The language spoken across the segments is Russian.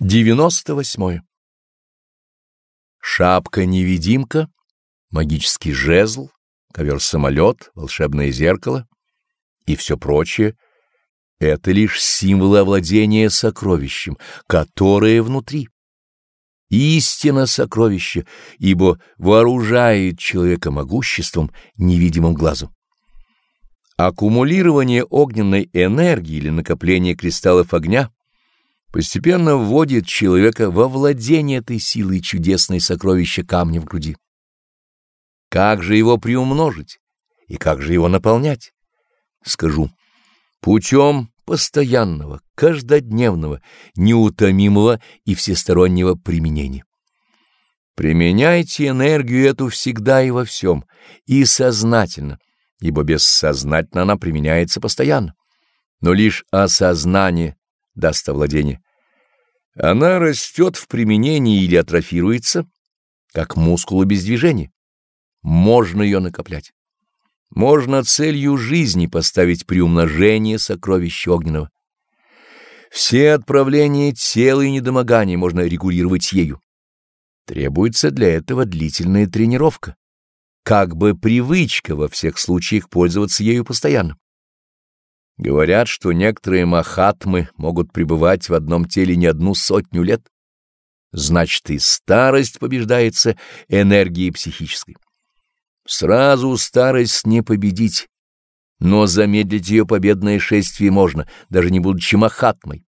98. Шапка-невидимка, магический жезл, ковер-самолет, волшебное зеркало и все прочее — это лишь символы овладения сокровищем, которое внутри. Истина сокровища, ибо вооружает человека могуществом, невидимым глазу. Аккумулирование огненной энергии или накопление кристаллов огня постепенно вводит человека во владение этой силой чудесной сокровища камня в груди. Как же его приумножить и как же его наполнять? Скажу, путем постоянного, каждодневного, неутомимого и всестороннего применения. Применяйте энергию эту всегда и во всем, и сознательно, ибо бессознательно она применяется постоянно. Но лишь осознание даст овладение. Она растет в применении или атрофируется, как мускулы без движения. Можно ее накоплять. Можно целью жизни поставить приумножение сокровища огненного. Все отправления тела и недомогания можно регулировать ею. Требуется для этого длительная тренировка, как бы привычка во всех случаях пользоваться ею постоянно. Говорят, что некоторые махатмы могут пребывать в одном теле не одну сотню лет. Значит, и старость побеждается энергией психической. Сразу старость не победить, но замедлить ее победное шествие можно, даже не будучи махатмой.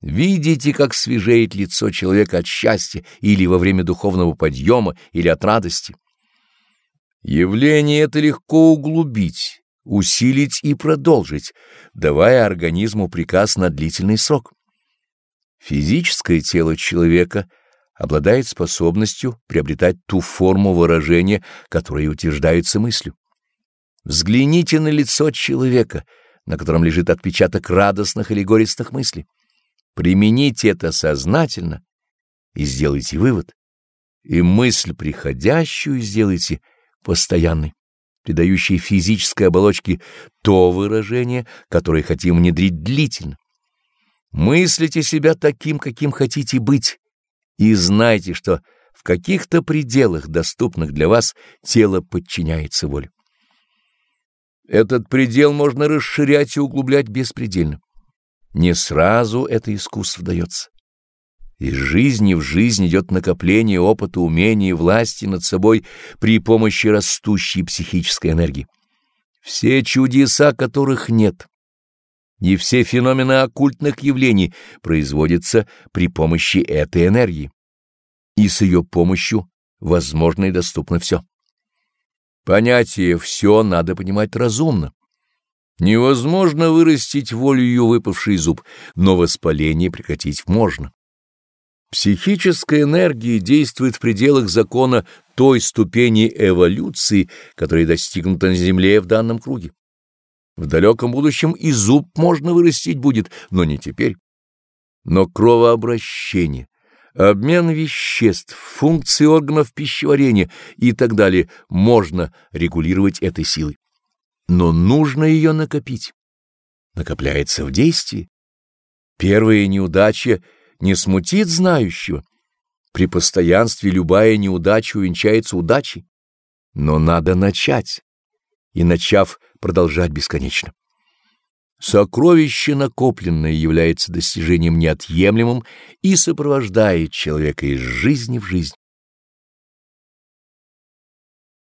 Видите, как свежеет лицо человека от счастья или во время духовного подъема, или от радости. Явление это легко углубить усилить и продолжить, давая организму приказ на длительный срок. Физическое тело человека обладает способностью приобретать ту форму выражения, которая утверждается мыслью. Взгляните на лицо человека, на котором лежит отпечаток радостных или горестных мыслей. Примените это сознательно и сделайте вывод. И мысль приходящую сделайте постоянной придающей физической оболочке то выражение, которое хотим внедрить длительно. Мыслите себя таким, каким хотите быть, и знайте, что в каких-то пределах, доступных для вас, тело подчиняется воле. Этот предел можно расширять и углублять беспредельно. Не сразу это искусство дается. Из жизни в жизнь идет накопление опыта, умения и власти над собой при помощи растущей психической энергии. Все чудеса, которых нет, и все феномены оккультных явлений производятся при помощи этой энергии. И с ее помощью возможно и доступно все. Понятие «все» надо понимать разумно. Невозможно вырастить волею выпавший зуб, но воспаление прекратить можно. Психическая энергия действует в пределах закона той ступени эволюции, которая достигнута на Земле в данном круге. В далеком будущем и зуб можно вырастить будет, но не теперь. Но кровообращение, обмен веществ, функции органов пищеварения и так далее можно регулировать этой силой. Но нужно ее накопить. Накопляется в действии. Первая неудача — не смутит знающего. При постоянстве любая неудача увенчается удачей. Но надо начать, и, начав, продолжать бесконечно. Сокровище накопленное является достижением неотъемлемым и сопровождает человека из жизни в жизнь.